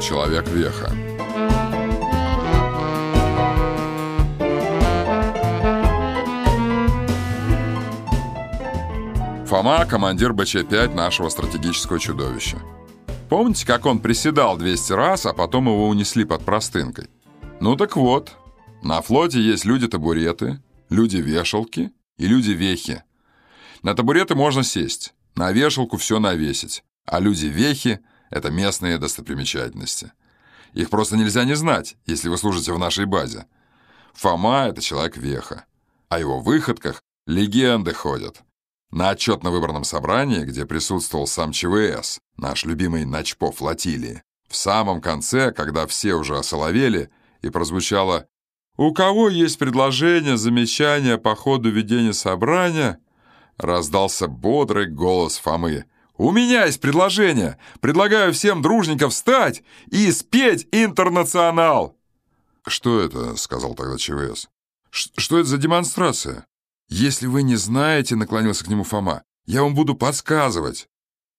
Человек-веха. Фома – командир БЧ-5 нашего стратегического чудовища. Помните, как он приседал 200 раз, а потом его унесли под простынкой? Ну так вот, на флоте есть люди-табуреты, люди-вешалки и люди-вехи. На табуреты можно сесть, на вешалку все навесить, а люди-вехи – это местные достопримечательности. Их просто нельзя не знать, если вы служите в нашей базе. Фома – это человек-веха. О его выходках легенды ходят. На отчетно-выборном собрании, где присутствовал сам ЧВС, наш любимый начпо флотилии, в самом конце, когда все уже осоловели, и прозвучало «У кого есть предложения, замечания по ходу ведения собрания?» Раздался бодрый голос Фомы. «У меня есть предложение! Предлагаю всем дружненько встать и спеть «Интернационал»!» «Что это?» — сказал тогда ЧВС. «Что это за демонстрация?» «Если вы не знаете», — наклонился к нему Фома, — «я вам буду подсказывать».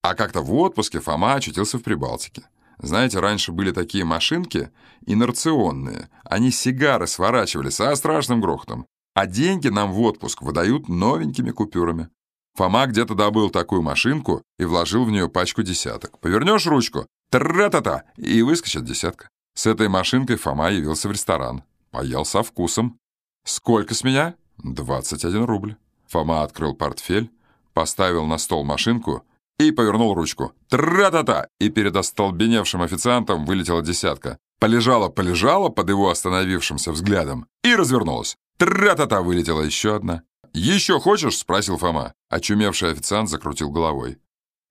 А как-то в отпуске Фома очутился в Прибалтике. Знаете, раньше были такие машинки инерционные. Они сигары сворачивали со страшным грохотом. А деньги нам в отпуск выдают новенькими купюрами. Фома где-то добыл такую машинку и вложил в нее пачку десяток. Повернешь ручку, тра-та-та, и выскочит десятка. С этой машинкой Фома явился в ресторан. Поел со вкусом. «Сколько с меня?» «Двадцать один рубль». Фома открыл портфель, поставил на стол машинку и повернул ручку. Тра-та-та! И перед остолбеневшим официантом вылетела десятка. Полежала-полежала под его остановившимся взглядом и развернулась. Тра-та-та! Вылетела еще одна. «Еще хочешь?» — спросил Фома. Очумевший официант закрутил головой.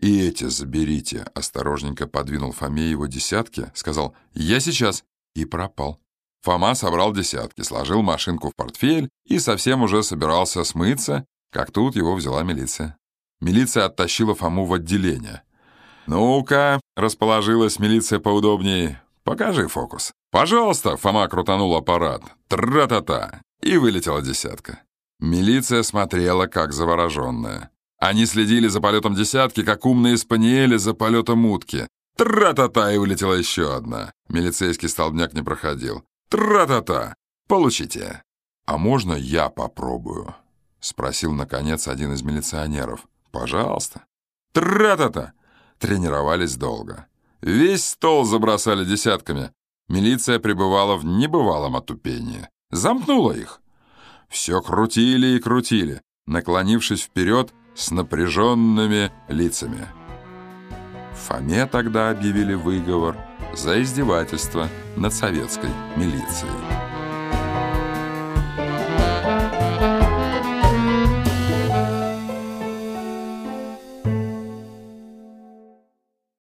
«И эти заберите», — осторожненько подвинул Фоме его десятки, сказал «Я сейчас» и пропал. Фома собрал десятки, сложил машинку в портфель и совсем уже собирался смыться, как тут его взяла милиция. Милиция оттащила Фому в отделение. «Ну-ка», — расположилась милиция поудобнее, — «покажи фокус». «Пожалуйста», — Фома крутанул аппарат. «Тра-та-та». И вылетела десятка. Милиция смотрела, как завороженная. Они следили за полетом десятки, как умные спаниели за полетом утки. Тра-та-та, и вылетела еще одна. Милицейский столбняк не проходил. Тра-та-та! Получите!» «А можно я попробую?» — спросил, наконец, один из милиционеров. «Пожалуйста». «Тра-та-та!» Тренировались долго. Весь стол забросали десятками. Милиция пребывала в небывалом отупении. Замкнула их. Все крутили и крутили, наклонившись вперед с напряженными лицами. Фоме тогда объявили выговор за издевательство над советской милицией.